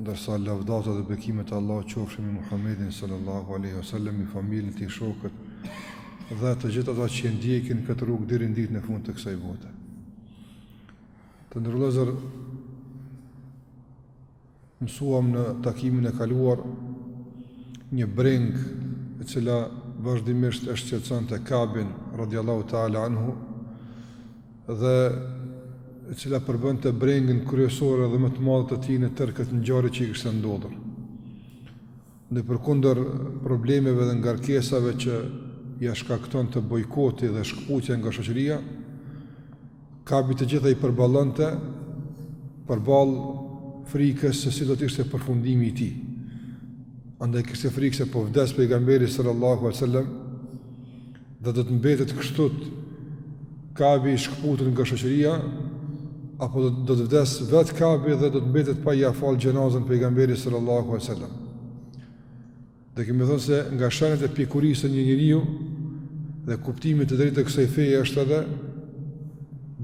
Ndërsa lavdata dhe bekimet e Allahut qofshin mbi Muhammedin sallallahu alaihi wasallam, mbi familjen e tij, shokët dhe të gjithë ata që ndjekin këtë rrugë deri në ditën e fundit të kësaj bote. Të nderuar vëllezër mësuam në takimin e kaluar një brengë e cila vazhdimisht e shqetësonte Kabin radiallahu ta'ala anhu dhe e cila përbënte brengën kryesore dhe më të madhe të tij në tërë këtë ngjarje që i kishte ndodhur. Dhe përkundër problemeve dhe ngarkesave që ia shkaktonte bojkoti dhe shkëputja nga shoqëria, Kabi të gjitha i përballonte përballë frikës se si do të ishte përfundimi i tij. Andaj kishte frikë se po vdes pejgamberi sallallahu alajhi wasallam Dhe do të mbetet kështu Kabi i shkëputur nga shoqëria apo do, do të vdes vetë Kabi dhe do të mbetet pa ia falë xhenazën pejgamberi sallallahu alaihi wasallam. Dhe kemi thënë se nga shenjat e pjekurisë së një njeriu dhe kuptimit të drejtë të kësaj feje është edhe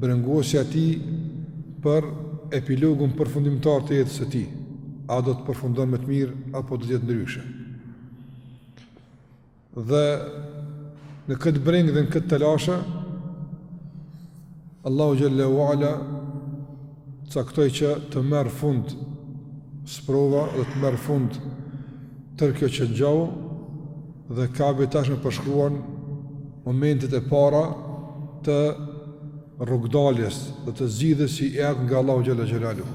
brengosja e tij për epilogun përfundimtar të jetës së tij. A do të përfundon me të mirë apo do të jetë ndryshe? Dhe në këtë brengë dhe në këtë telashe, Allahu Xhelle ue ala caktoi që të merr fund sprova dhe të merr fund tërë kjo që ngjau dhe Kabi tashmë përshkruan momentet e para të rrugdaljes dhe të zgjidhjes që erdh nga Allahu Xhelle Xhelaluhu.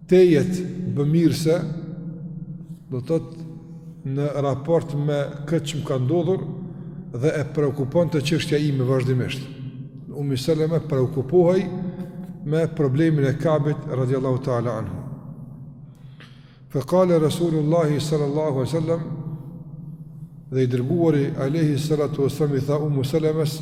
Tejet bëmirëse, do të thotë në raport me këtë që më ka ndodhur dhe e preokuponte çështja ime vazhdimisht. Umi Seleme preokupohej me problemin e Kabit radiallahu ta'ala anhu. Fe kale Resulullahi sallallahu alaihi wasallam dhe i dërguari alejhi salatu wassalam i tha Umu Selemes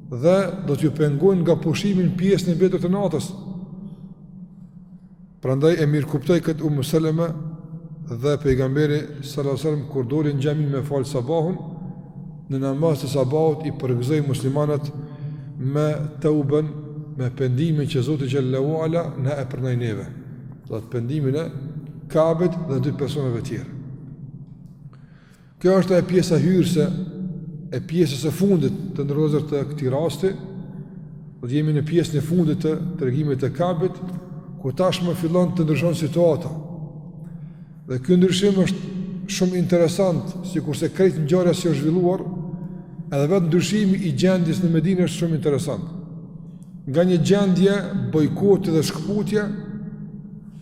Dhe do t'ju pengojnë nga pushimi në pjesën e mbetur të natës. Prandaj e mirëkuptoi këtë Umu Seleme dhe pejgamberi sallallahu alaihi wasallam kur doli në xhami me falë sabahun, në namaz të sabahut i përgëzoi muslimanët me teuben, me pendimin që Zoti Xhelle ue ala na e pranoi neve. Do thotë pendimin e Kabit dhe dy personave tjerë. Kjo është e pjesa hyrëse, e pjesës së fundit, të nderuar vëllezër, të këtij rasti, do thotë jemi në pjesën e fundit të tregimit të Kabit, ku tashmë fillon të ndryshon situata. Dhe ky ndryshim është shumë interesant, sikurse krejt ngjarja si është zhvilluar, edhe vetë ndryshimi i gjendjes në Medinë është shumë interesant. Nga një gjendje bojkoti dhe shkëputje,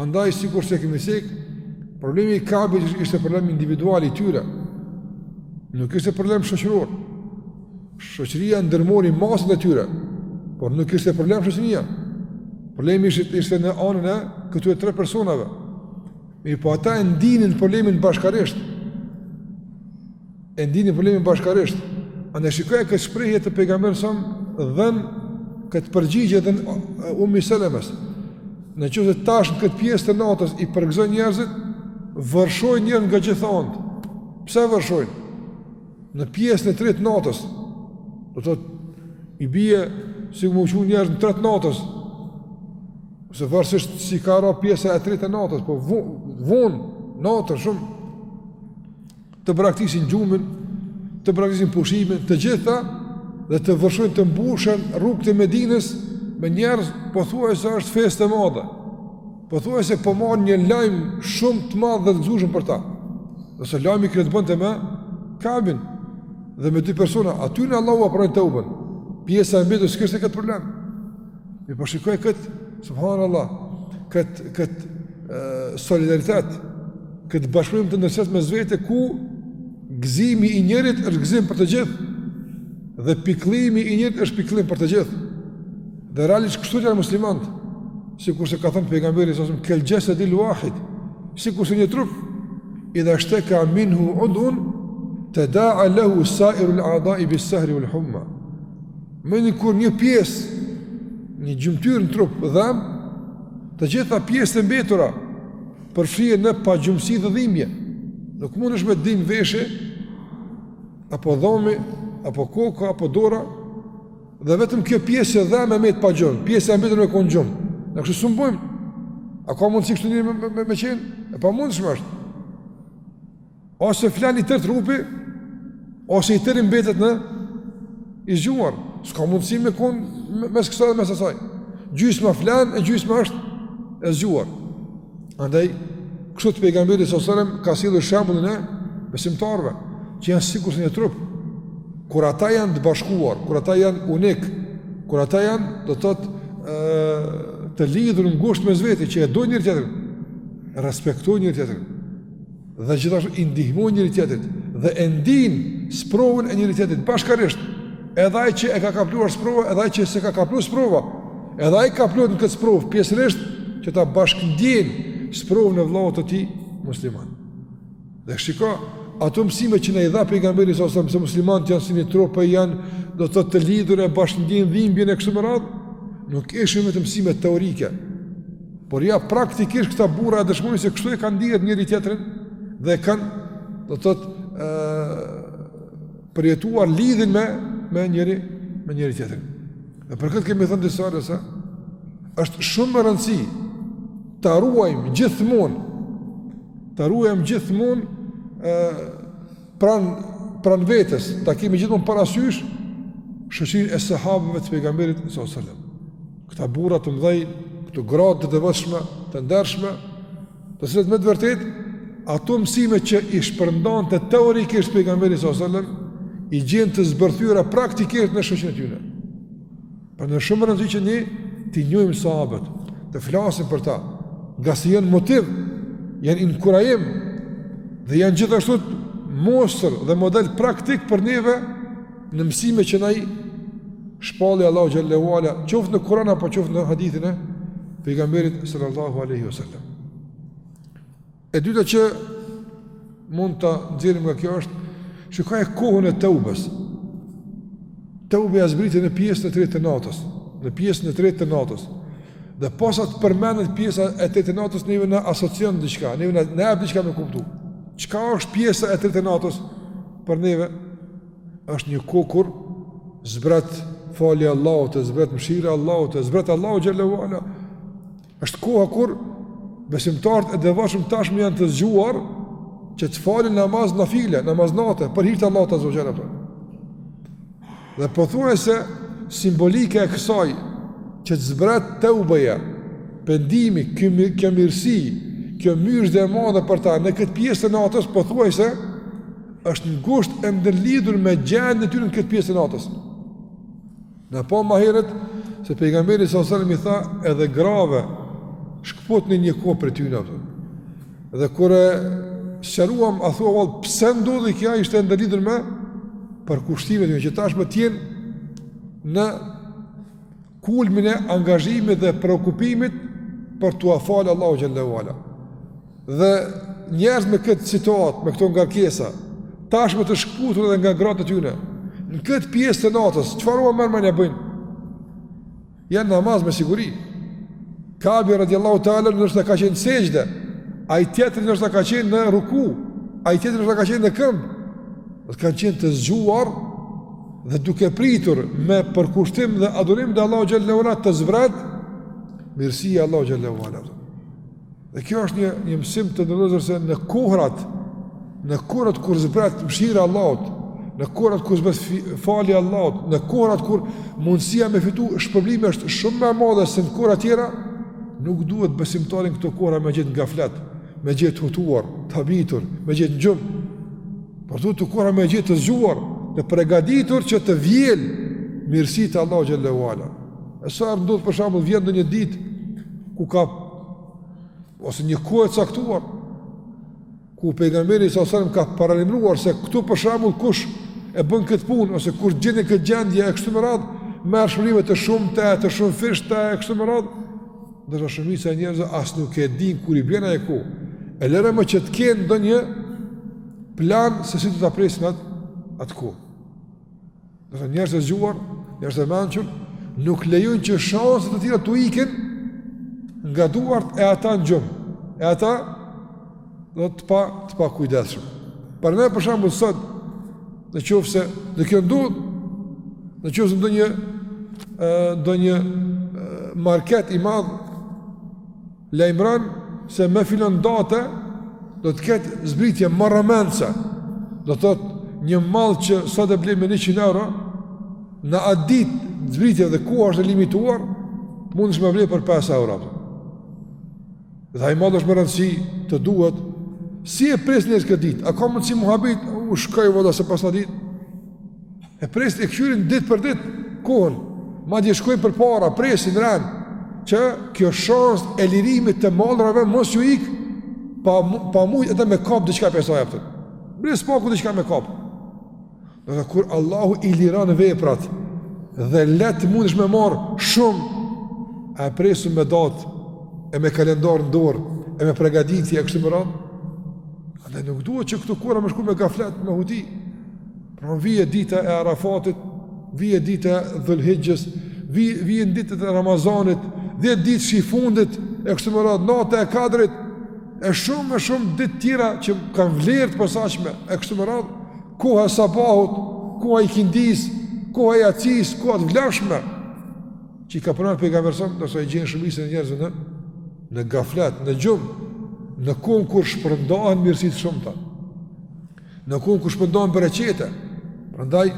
Andaj sikurse kemi cek, problemi i Kabit ishte problem individual i tyre. Nuk ishte problem shoqëror. Shoqëria ndërmori masat e tyre, por nuk ishte problem shoqëria. Problemi ishte në anën e këtyre tre personave. Mirëpo ata e ndinin problemin bashkarisht. E ndinin problemin bashkarisht. Andaj shikoje këtë shprehje të Pejgamberit salallahu alejhi ve selem dhën këtë përgjigje dhën Ummi Selemes. Në qoftë se tash në këtë pjesë të natës i përgëzojn njerëzit, vërshojnë njerëz nga gjitha anët. Pse vërshojnë? Në pjesën e tretë t'natës. Do thotë i bie sikur me u çu njerëz në tre t'natës. Ose varësisht si ka ra pjesa e tretë e natës, po vonë natën shumë të braktisin gjumin, të braktisin pushimin, të gjitha dhe të vërshojnë të mbushen rrugët e Medinës me njerëz, pothuajse është festë e madhe, pothuajse po marrin një lajm shumë të madh dhe të gëzueshëm për ta, edhe pse lajmi kishte të bënte me Kabin dhe me dy persona, atyne Allahu ua pranoi teuben, pjesa e mbetur s'kishte këtë problem, Mirëpo shikoje kët, subhanallahu, kët kët solidaritet, kët bashkëpunim të ndërsjellë mes vete ku gëzimi i njërit është gëzim për të gjithë dhe pikëllimi i njërit është pikëllim për të gjithë. Dhe realisht kështu janë muslimanët. Sikurse ka thënë pejgamberi salallahu alejhi ve selem kel xhesed il wahid, sikurse një trup idha shteka minhu udun tada lahu sa'ir al a'da'i bis sahri wal humma. Domethënë kur një pjesë, një gjymtyrë në trup dhemb, të gjitha pjesët e mbetura përfshihen në pagjumësi dhe dhimbje. Nuk mundesh me dhimb veshi, apo dhomi, apo koka, apo dora, dhe vetëm kjo pjesë që dhemb me met pa gjumë, pjesa e mbetur me kon në gjumë. Na kështu s'mund bojmë, a ka mundësi kështu njeri me, me, me, me qenë? E pamundshme është. Ose flen i tërë trupi, ose i tëri mbetet i zgjuar. S'ka mundësi me kon mes kësaj dhe mes asaj. Gjysma flen e gjysma është e zgjuar. Andaj kështu Pejgamberi sallallahu alajhi wasallam ka sjellë shembullin e besimtarëve që janë sikurse një trup. Kur ata janë të bashkuar, kur ata janë unik, kur ata janë, do të thotë, ë të lidhur ngushtë mes vete që e dojnë njëri tjetrin, respektojnë njëri tjetrin. dhe gjithashtu i ndihmojnë njëri tjetrit dhe e ndijnë sprovën e njëri tjetrit bashkarisht. Edhe ai që e ka kapluar sprova, edhe ai që s'e ka kapluar sprova, edhe ai kaplohet në këtë sprovë pjesërisht që ta bashkëndjejë sprovën e vëllaut të tij musliman. Dhe shiko, ato mësime që na i dha Pejgamberi salallahu alejhi ve selem se muslimanët janë si një trup e janë do thotë të lidhur e bashkëndjejnë dhimbjen e kështu me radhë, nuk ishin vetëm mësime teorike, Por ja praktikisht këta burra e dëshmojnë se kështu e kanë ndie njëri tjetrin dhe e kanë do të thotë ë përjetuar lidhjen me me njëri me njëri tjetrin. Dhe për këtë kemi thënë disa herë se është shumë me rëndësi ta ruajmë gjithmonë ta ruajmë gjithmonë ë pranë pranë vetes, ta kemi gjithmonë parasysh shoqërinë e sahabëve të pejgamberit sallallahu alajhi wasallam. Këta burra të mëdhenj, këto gra të devotshme, të ndershme, të cilët me të vërtetë ato mësime që i shpërndante teorikisht pejgamberi sallallahu alajhi wasallam i gjen të zbërthyera praktikisht në shoqërinë e tyre. Pra me shumë rëndësi që ne t'i njojmë sahabët, të flasim për ta, ngase janë motiv, janë inkurajim, dhe janë gjithashtu mostër dhe model praktik për neve në mësime që na i shpalli Allahu xhelle ue ala, qoftë në Kur'an apo qoftë në hadithin e pejgamberit sallallahu alaihi wasallam. E dyta që mund të nxjerrim nga kjo është shiko e kohën e teubes. Teubeja zbriti në pjesën e tretë të natës, në pjesën e tretë të natës. Dhe posa të përmendet pjesa e tretë të natës, neve na asocion diçka, neve na jep diçka me kuptu. Çka është pjesa e tretë të natës për neve? është një kohë kur, zbret falja e Allahut, zbret mëshira e Allahut, zbret Allahu xhelle ue ala. Është koha kur besimtarët e devotshëm tashmë janë të zgjuar që të falin namaz nafile, namaz nate për hir të Allahut azze ue xhel. Dhe pothuajse simbolika e kësaj që të zbret teubeja, pendimi, kjo mirësi, kjo myzhde e madhe për ta në këtë pjesë të natës, pothuajse është ngushtë e ndërlidhur me gjendjen e tyre në këtë pjesë të natës. Ne pamë më herët se pejgamberi sa selam i tha edhe grave shkëputni një kohë prej tyne. Dhe kur e sqaruam a thua vallë pse ndodhi kjo ishte ndërlidhur me përkushtimet, jo, që tashmë të jenë në kulmin e angazhimit dhe preokupimit për t'ua falë Allahu xhelle ue ala. Dhe njerëz me këtë situatë, me këto ngarkesa, tashmë të shkëputur edhe nga gratë e tyre, në këtë pjesë të natës, çfarë ua merr mendja bëjnë? Janë në namaz me siguri. Kabi radiallahu ta'ala ndoshta ka qenë në sexhde, ai tjetri ndoshta ka qenë në ruku, ai tjetri ndoshta ka qenë në këmbë, dhe kanë qenë të zgjuar dhe duke pritur me përkushtim dhe adhurim dhe Allahu xhelle ue ala të zbret mirësia e Allahut xhelle ue ala Dhe kjo është një një mësim të nderuar vëllezër se në kohrat në kohrat kur zbret mëshira e Allahut, në kohrat kur zbret falja e Allahut, në kohrat kur mundësia me fitu shpërblim është shumë më e madhe se në kohra tjera, nuk duhet besimtarin këto kohra me gjetë në gaflet, me gjetë të hutuar, të habitur, me gjetë në gjumë, por duhet këto kohra me gjetë të zgjuar, të pregaditur që të vjel mirësitë e Allahut xhele ue ala. E sa herë ndodh për shembull vjen ndonjë ditë ku ka ose një kohë e caktuar ku pejgamberi sa selam ka paralajmëruar se këtu për shembull kush e bën këtë punë ose kush gjendet në këtë gjendje e kështu me radhë merr shpërblime të shumta të shumëfishta e kështu me radhë ndërsa shumica e njerëzve as nuk e dinë kur i bjen ajo kohë e lëre më që të kenë ndonjë plan se si do ta presin atë atë kohë Dhe njerëzit e zgjuar, njerëzit e mençur, nuk lejojnë që shanset e tilla t'u ikin nga duart e ata në gjumë, e ata do të pa, të pakujdesshëm. Prandaj, për shembull, sot, në qoftë se dhe kjo ndodh, në qoftë se ndonjë, ndonjë market i madh, lajmëron se me filan datë do të ketë zbritje marramendëse. Do të thotë një mall që sot e blej me 100 euro, në atë ditë zbritje dhe koha është e limituar, mundesh me ble për 5 euro. Dhe ai mall është me rëndësi të duhet si e presin njerëzit këtë ditë. A ka mundësi muhabet u shkoj vada se pas na? E presin, e këqyrin ditë për ditë, kohën, madje shkojnë përpara, presin ren, që kjo shans e lirimit të mallrave mos ju ik, pa, pa mujt edhe me kap diçka pjesën e vet. Bare së paku diçka me kap. Dhe dhe kur Allahu i liron veprat, dhe lehtë mundesh me marrë shumë, a e presim me datë, e me kalendar në dorë, e me pregaditje, e kështu me radhë, andaj nuk duhet që këto kohra me shku me gaflet, me huti, Pra vjen dita e Arafatit, vjen dita e Dhulhixhes, vijnë, vijnë ditët e Ramazanit, dhjetëditëshi i fundit, e kështu me radhë, nata e kadrit, e shumë e shumë ditë tjera që kanë vlerë të posaçme, e kështu me radhë, koha e sabahut, koha e ikindisë, koha e jacisë, koha të vlefshme, që i ka përmend pejgamberi sa selam, ndërsa i gjejnë shumicën e njerëzve në, në gaflet, në gjumë, në kohën kur shpërndahen mirësitë e shumta. Në kohën kur shpërndahen bereqete, prandaj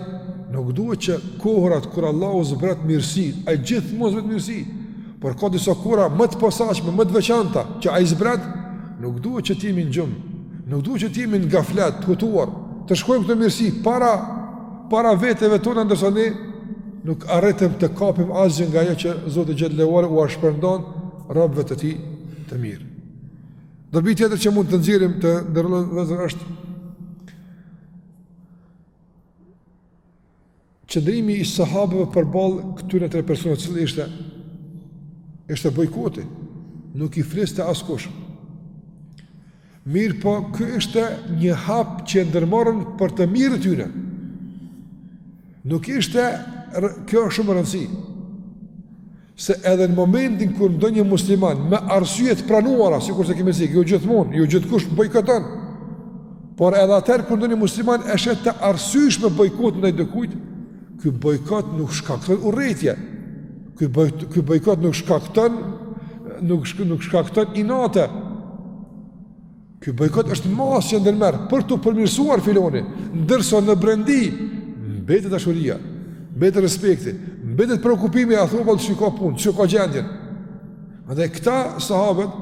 nuk duhet që kohërat kur Allahu zbret mirësi, ai gjithmonë zbret mirësi, por ka disa kohëra më të posaçme, më të veçanta që ai zbret, nuk duhet që të jemi në gjumë, nuk duhet që të jemi në gaflet, të hutuar, të shkojnë këto mirësi përpara veteve tona ndërsa ne nuk arritem të kapim asgjë nga ajo që Zoti xhele ue ala ua shpërndan robëve të tij të mirë. Dobi tjetër që mund të nxjerrim të nderuar vëllezër është qëndrimi i sahabëve përballë këtyre tre personave që ishte ishte bojkoti. Nuk i fliste askush. Mirëpo, ky ishte një hap që e ndërmorën për të mirë të tyre. Nuk ishte, kjo është shumë rëndësi. se edhe në momentin kur ndonjë musliman me arsye të pranuara, sikurse kemi thënë, jo gjithmonë, jo gjithkush bojkoton, por edhe atëherë kur ndonjë musliman e sheh të arsyeshme bojkot ndaj dikujt, ky bojkot nuk shkakton urrejtje. Ky bojkot, ky bojkot nuk shkakton nuk shk, nuk shkakton inate. Ky bojkot është masë që ndërmerret për t'u përmirësuar filani, ndërsa në brendi mbetet dashuria, mbetet respekti, mbetet preokupimi a thua vallë si e ka punën, si e ka gjendjen. Andaj këta sahabët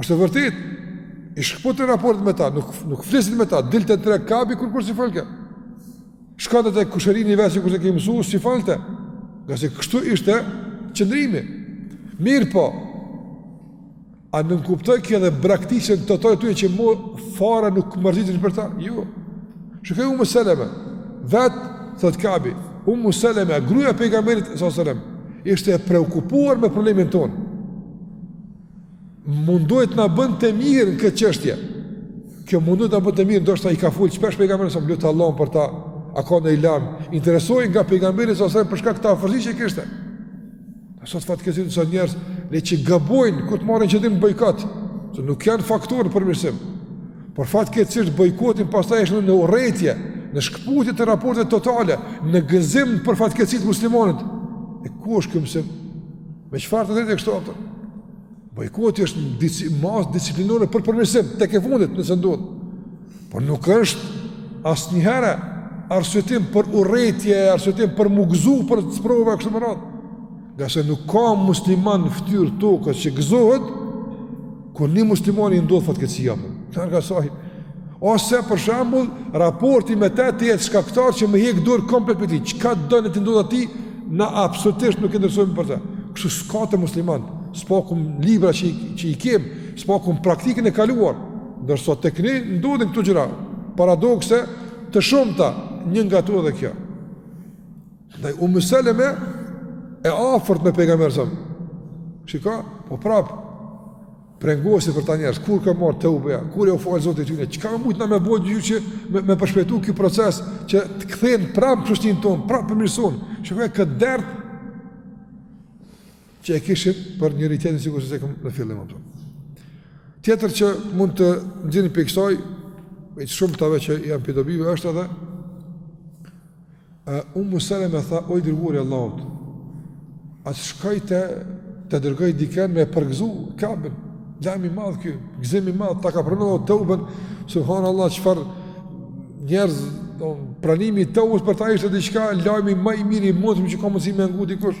është e vërtetë i shkputën raportet me ta, nuk nuk flisin me ta, dilte n'treg Kabi, kurrkush s'i folke. Shkonte te kushërini i vet sikurse kemi mësu, s'i folte. Ngase kështu ishte qëndrimi. Mirëpo, A nënkupton kjo dhe braktisje të tërë tyre që më fare nuk mërziten për ta? Jo. Kjo Ummu Seleme, vetë, thotë Kabi, Ummu Seleme, gruaja e pejgamberit, salallahu alejhi ue selem, ishte e preokupuar me problemin tonë. Mundohej t'na bënte mirë në këtë çështje. Kjo mundohej t'na bënte mirë, ndoshta i ka folë shpesh pejgamberit, a.s. me lutë Allahun për ta, a ka ndonjë lajm, interesohej nga pejgamberi, salallahu alejhi ue selem, për shkak të afërsisë që kishte. Sot fatkeqësisht disa njerëz le që gabojnë kur të marrin qëndrim bojkot, se nuk janë faktorë në përmirësim. Por fatkeqësisht bojkotin pastaj e shohin në urrejtje, në shkëputje të raporteve totale, në gëzim për fatkeqësi të muslimanit. E ku është ky mësim? Me çfarë të drejtë e kështu? Bojkoti është një masë disiplinore për përmirësim, tek e fundit nëse ndodh. Por nuk është asnjëherë arsyetim për urrejtje, arsyetim për m'u gëzu për sprova e kështu me radhë. Ngase nuk ka musliman në fytyrë të tokës që gëzohet, kur një muslimani i ndodh fatkeqësia. Njëri nga saha, Ose për shembull, raporti me të të jetë shkaktar që më hek dorë komplet prej tij. Çkado me t'i ndodh atij, na absolutisht nuk interesohemi për të. Kështu s'ka te muslimanët, s'paku në librat që, që i kemë, s'paku në praktikën e kaluar. Ndërsa tek ne ndodhin këto gjëra, paradokse të shumta, një nga ato edhe kjo. Ndaj, Umu Seleme e afërt me pejgamberin alejhi selam. Shiko, po prapë, Brengoset për ata njerëz, kur ka me ardh teubeja, kur e u fal Zoti i tyne, çka mujmë na me bo gjë që me, me përshpejtu ky proces, që të kthehen prapë rreshtin tonë, prapë përmirësohen, shiko këtë dert, që e kishin për njëri-tjetrin sikurse cekëm në fillim ata. Tjetër që mund të nxirim prej kësaj, e që shumë këtave që janë prej dobive, është edhe Ummu Seleme tha, O i dërguari i Allahut, a shkoj te, të dërgoj diken me përgëzu Kabin? Lajm i madh ky, gëzim i madh, ta ka pranu teuben. Subhanallahu çfarë njerëz, pranimi i teubes për ta ishte diçka lajmi ma i mirë i mundshëm që ka mundësi me ngu dikush.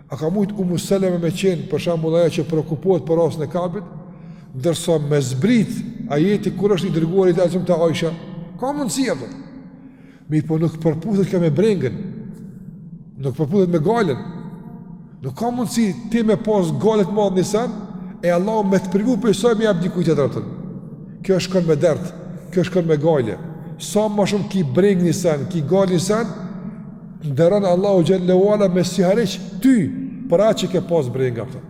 A ka mujt Umu Seleme me qenë për shembull ajo që preokupohet për rastin e Kabit, ndërsa me zbrit ajeti kur është i dërguari alejhi selam te Aisha, ka mundësi apo? Mirëpo nuk përputhet kjo me brengën. Nuk përputhet me gajlen. Nuk ka mundësi ti me pas gajle të madhe ni sen e Allahu me të privu prej saj, me ja jap dikujt tjetër atë. Kjo shkon me dert, kjo shkon me gajle. Sa ma shumë ki brengë ni sen, ki gajle ni sen, Nderon Allahu Xhelle ue ala me sihariq ty Për atë që ke pas brenga për ta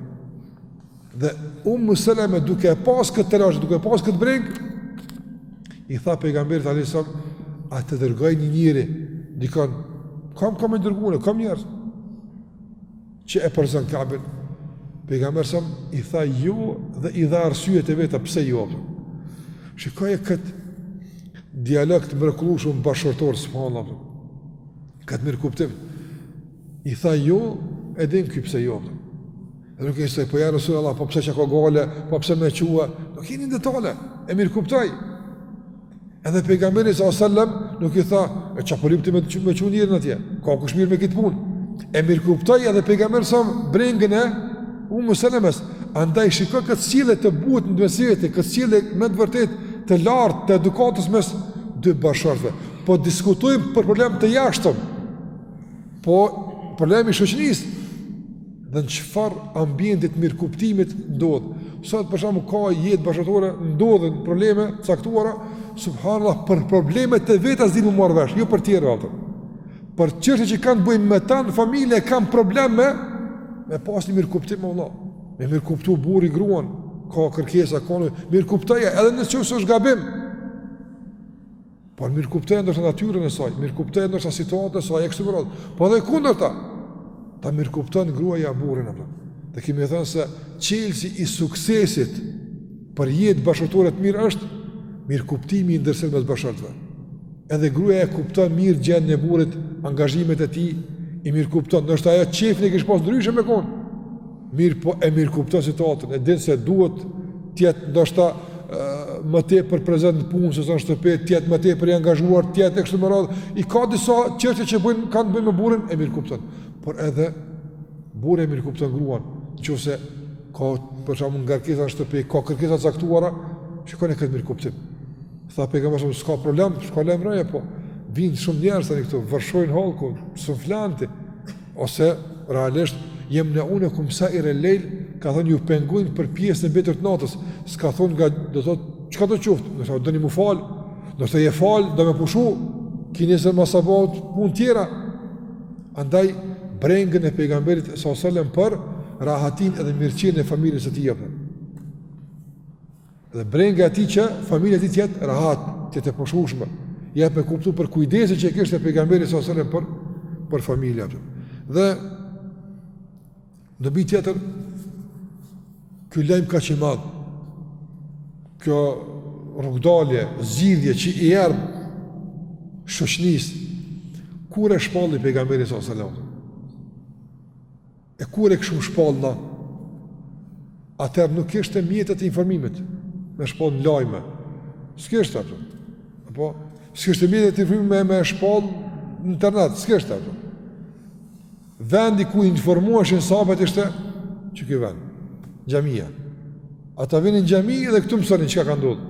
Dhe Umu Seleme duke pas këtë telash Duke pas këtë brengë I tha pejgamberit alejhi selam A të dërgoj një njeri Dikon Kam ka me dërgu ne Kam njerëz që e përgëzon Ka'bin. Pejgamberi alejhi selam i tha jo dhe i dha arsyet e veta pse jo apo. Shikoje kët dialog të mrekullueshëm bashkëshortor subhanallahu. Kët mirëkuptim. I tha jo, e din ky pse jo apo. Dhe nuk ishte po ja Rasulullah, po pse çka gajle, po pse me çu, nuk hini në detale. E mirëkuptoi. Edhe pejgamberi alejhi selam nuk i tha, e çka po lyp ti me, me çu njerin atje. Ka kush mirret me këtë punë. E mirëkuptoi edhe pejgamberi alejhi selam brengën e Umu Selemes. Andaj shiko këtë sjellje të butë në mes veti, këtë sjellje me të vërtetë të lartë të edukatës mes dy bashkëshortëve. Po diskutojmë për problem të jashtëm. Po problem i shoqërisë. dhe në çfarë ambienti të mirëkuptimit ndodh. Sot për shembull ka jetë bashkëshortore, ndodhin probleme caktuara, subhanallah për problemet e veta s'di me marrë vesh, jo për të tjerë veta. Për çështje që kanë të bëjnë me ta në familje, kanë probleme, me pas një mirëkuptim, vallahi. me mirëkuptu burri gruan, ka kërkesa, ka, mirëkuptoja, edhe në qoftë se është gabim. Por mirëkupto ndoshta natyrën e saj, mirëkupto ndoshta situatën e saj e kështu me radhë. Po dhe kundërta. Ta mirëkupton gruaja burrin apo. Dhe kemi thënë se çelësi i suksesit për jetë bashkëshortore të mirë është mirëkuptimi i ndërsjellë mes bashkëshortëve. Edhe gruaja e kupton mirë gjendjen e burrit, angazhimet e tij, i mirëkupton, ndoshta ajo qejfi e kish pas ndryshe me kon. Mirëpo e mirëkupton situatën, e din se duhet t'jetë ndoshta më tepër prezent në punë, sesa në shtëpi, t'jetë më tepër i angazhuar, t'jetë e kështu me radhë, i ka disa çështje që bëjnë, kanë të bëjnë me burrin, e mirëkupton. Por edhe, burri e mirëkupton gruan, në qoftë se ka për shembull ngarkesa në shtëpi, ka kërkesa caktuara, shikoni këtë mirëkuptim. Tha pejgamberi, s'ka problem, shko lajmëroje, po vinë shumë njerës tani këtu, vërshojnë hallku, s'mund flen ti, Ose, realisht, jemneunekum sairel lejl, ka thonë ju pengujnë për pjesën e mbetur të natës, s'ka thonë nga, do thotë, çka do qoftë, ndoshta doni m'u falë, ndoshta je falë, do me pushu, ki nesër me sabah, punë tjera, andaj, brengën e pejgamberit s.a.s. për rahatin edhe mirëqenien e familjes së tij jep. Dhe brenga e tij që familja e tij të jetë rahat, të jetë e pushueshme. Jep me kuptu për kujdesin që kishte pejgamberi s.a.s. për për familjen e tij. Dhe dobi tjetër ky lajm kaq i madh. Kjo rrugdalje, zgjidhje që i erdh shoqnisë kur e shpalli pejgamberi s.a.s. E ku e kishim shpall na? Atëherë nuk kishte mjete të informimit me shpall në lajme. S'kishte ato. Apo s'kishte mjete të informimit me, me shpall në internet. S'kishte ato. Vendi ku informoheshin sahabët ishte që ky vend. Xhamia. Ata vinin në xhami dhe këtu mësonin çka ka ndodhur.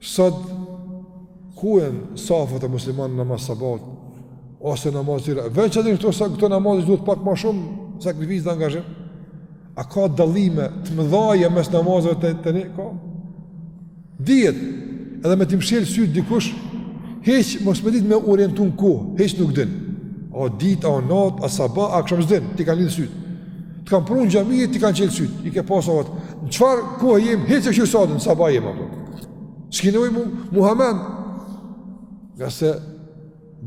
Sot ku janë safat e muslimanëve në namaz të sabahut ose namaz tjera, veçanërisht këto, këto namaze që duhet pak më shumë sakrificë dhe angazhim. A ka dallime të mëdha mes namazeve te ne? Ka. Dihet edhe me të mshël sy dikush hiç mos me ditë me orientu ku, hiç nuk din. A ditë, a natë, a sabah, a aksham s'din, t'i kanë lidhë sytë. Të kanë prunë në xhami, t'i kanë qelë sytë, i ke pasë avatë. Në çfarë kohe jemë, hitë se shqyrë sadën, sabah jemi, apo. Shki në ujë Muhammed, ngase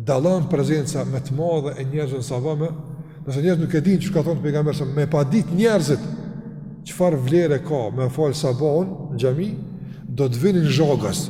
dallon prezenca më e madhe e njerëzve në sabah, nëse njerëzit nuk e din që ka thonë pejgamberi, me pa ditë njerëzit çfarë vlere ka me fal sabahun në xhami, do të vinin zhagas.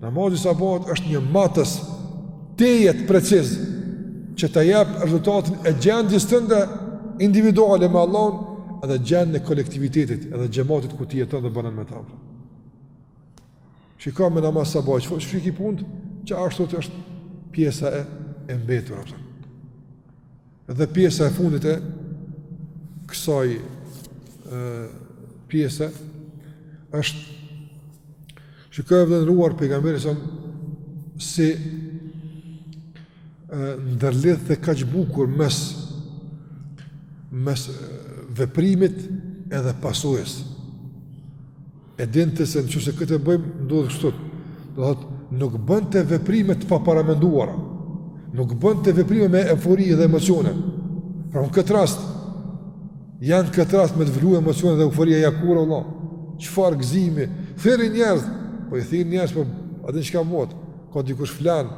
Namazi i sabahut është një matës tejet preciz që ta jep rezultatin e gjendjes tënde individuale me Allahun edhe gjendjen e kolektivitetit, edhe xhamatit ku ti jeton dhe banon me ta. Shiko me namaz sabahut, qysh i ki punët, që ashtu të është pjesa e e mbetur. Dhe pjesa e fundit e kësaj pjese është shiko i nderuar pejgamberi si ndërlidhte kaq bukur mes mes veprimit edhe pasojës E dinte se nëse këtë e bëjmë, ndodh kështu. Domethënë, nuk bënte veprime të paparamenduara. Nuk bënte veprime me eufori dhe emocione. Pra në këtë rast janë këtë rast me të vlu emocione dhe euforia ja kur Allah. Çfarë gëzimi? Thirri njerëzit, po i thirre njerëzit po a din çka bëhet? Ka dikush flen,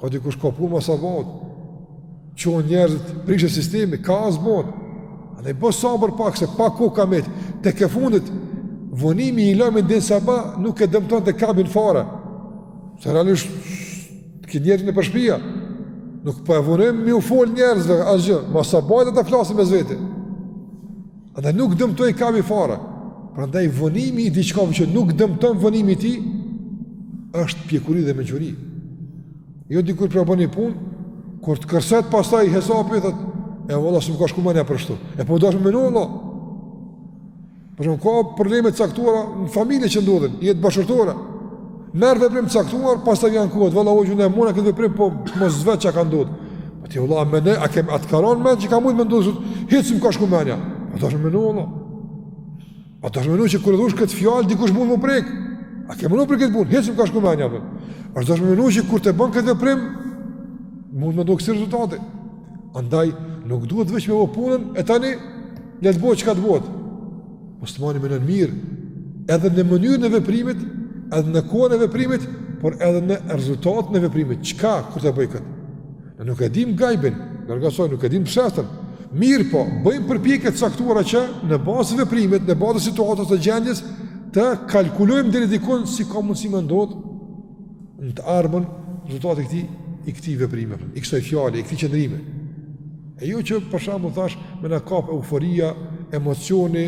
ka dikush ka punë mos avot. Çohen njerëzit, prishet sistemi, kaos bohet. A ne bojmë sabër pak, se pak koka metë. Tek e fundit, vonimi i lajmit deri n'sabah, nuk e dëmtonte Kabin fare. Se realisht, i ke njerëzit nëpër shpia. Nuk po e vonim mi u folë njerëzve, asgjë. Mas sabahit të flasim me zveti. Dhe nuk dëmtoi Kabin fare. Prandaj vonimi i diçkaje që nuk dëmton vonimi i tij është pjekuri dhe mençuri. Jo dikur po e bën ni punë, kur të kërcet pastaj hesapi thot, e valla s'm ka shku menja për ashtu. E po do me menu valla. Për shembull ka probleme të caktuara në familje që ndodhin, jetë bashkëshortore. Merr veprim të caktuar, pastaj vjen e thotë, valla hoxhë e mora këtë veprim po mos vet çka ka ndodhur. A ti vëlla, a ke mat karin me çka ka mujtë me ndodhë, hiç s'më ka shku menja. A t'u desh me menu, vëlla. A t'u desh me menu që kur e thush këtë fjalë, dikush mund me u prek. A ke menu për këtë punë, hiç s'më ka shku menja. A t'u desh me menu që kur ta ban këtë veprim, mund me ndodhë kësi rezultati. Andaj, nuk duhet veç me bo punën, e tani, le të bëhet çka të bëhet. Muslimani menon mirë edhe në mënyrën e veprimit, edhe në kohën e veprimit, por edhe në rezultatin e veprimit. Çka kur të bëj këtë? Ne nuk e dimë gajbin, larg asaj, nuk e dimë fshehtën. Mirëpo, bëjmë përpjekje të caktuara që në bazë të veprimit, në bazë të situatës, të gjendjes të kalkulojmë deri dikun si ka mundësi me ndodh. në të ardhmen rezultati i këtij i këtij veprimi, i kësaj fjale, i këtij qëndrimi. E jo që për shembull thashë me na kap euforia, emocioni,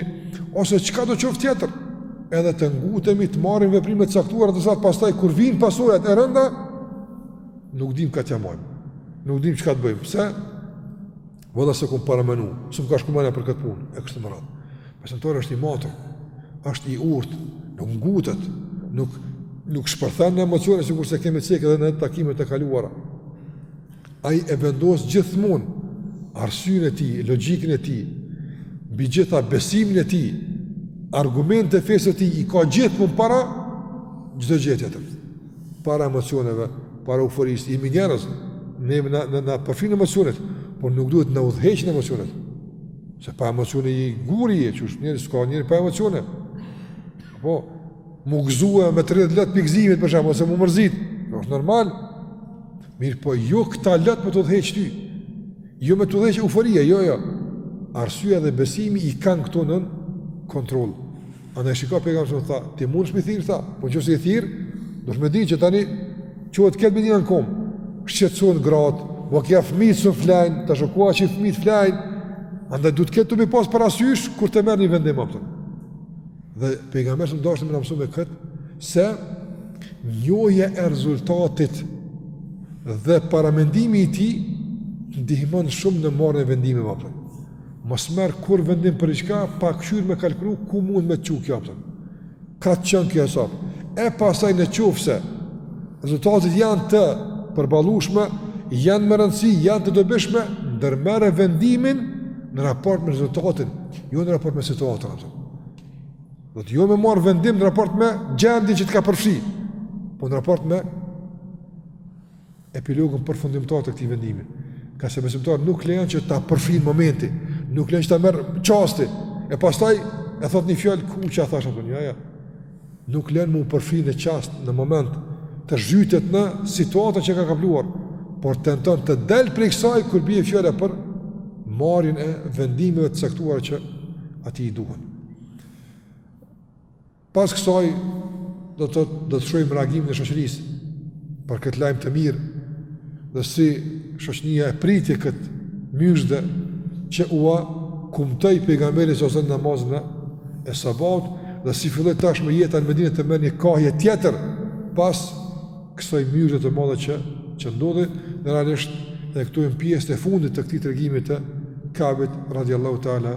ose çkado qoftë tjetër, edhe të ngutemi të marrim veprime të caktuara dhe pastaj kur vijnë pasojat e rënda, nuk dim ka t'ia mbajmë, nuk dim çka të bëjmë, pse? Valla s'e kum paramenu, s'um ka shku menja për këtë punë, e kështu me radhë. Besimtari është i matur, është i urtë, nuk ngutet, nuk, nuk shpërthen në emocione, sikurse kemi cekë edhe në takimet e kaluara. Ai e vendos gjithmonë arsyen e tij, logjikën e tij, mbi gjitha besimin e tij, argumentet e fesë së tij, i ka gjithmonë para çdo gjëje tjetër. para emocioneve, para euforisë, jemi njerëz, ne na na, na përfshijnë emocionet, por nuk duhet na udhëheqin emocionet. Se pa emocione i guri e që është njeri, s'ka njeri pa emocione. Po, m'u gëzu me të dal lot pikëllimit për shembull, ose m'u mërzit, është normal. Mirëpo jo këta lot me të udhëheq ty, jo me të udhëheq euforia, jo, jo. Arsyeja dhe besimi i kanë këto nën kontroll. Andaj shiko pejgamberi a.s. tha, ti mundesh me i thirr tha, po në qoftë se i thirr, do ta dish që tani çohet krejt Medina n'kamb. Shqetësohen gratë, po ka fëmijë që flejnë, tash u koha që fëmijët flejnë. Andaj duhet këtë ti me pas parasysh kur të marrë një vendim kupton. Dhe pejgamberi a.s. ka dashtë me na mësu me këtë se njohja e rezultatit dhe paramendimi i tij ndihmon shumë në marrjen e vendimeve kupton. Mos merr kurrë vendim për diçka pa kqyr me kalkulu ku mund me të çu kjo kupton. Ka të çon kjo hesap. E pastaj në qoftë se rezultatet janë të përballueshme, janë me rëndësi, janë të dobishme, ndërmerre vendimin në raport me rezultatin, jo në raport me situatën kupton. Do të thotë jo me marrë vendim në raport me gjendjen që të ka përfshi, po në raport me epilogun përfundimtar të këtij vendimi. Ka se besimtari nuk lejon që ta përfshin momenti, nuk lejon që ta merr çasti. E pastaj e thotë një fjalë ku çka thashë kupton jo, jo. Nuk lejon m'u përfshi në çast, në moment të zhytet në situatën që ka kapluar, por tenton të del prej kësaj kur bie fjala për marrjen e vendimeve të caktuara që atij i duhen. Pas kësaj do të, do të shohim reagimin e shoqërisë për këtë lajm të mirë dhe si shoqnia e priti këtë myzhde që ua kumtoi pejgamberi a.s. në namazin e sabahut dhe si filloi tashmë jeta në Medinë të merr një kahje tjetër pas kësaj myzhdeje të madhe që që ndodhi dhe realisht edhe këtu jemi në pjesët e fundit të këtij tregimi të Kabit radiallahu taala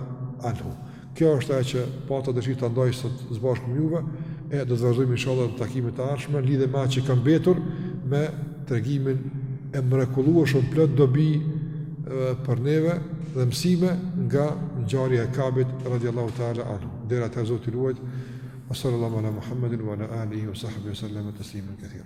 anhu. Kjo është ajo që pata dëshirë ta ndaj sot së bashku me juve e do të vazhdojmë inshallah në takimet e ardhshme lidhur me atë që ka mbetur me tregimin e mrekullueshëm plot dobi për neve dhe mësime nga ngjarja e Kabit radhiyallahu ta'ala anhu. Deri atëherë Zoti ju ruajt. Sallallahu ala Muhammedin wa ala alihi wa sahbihi sallam taslima katira.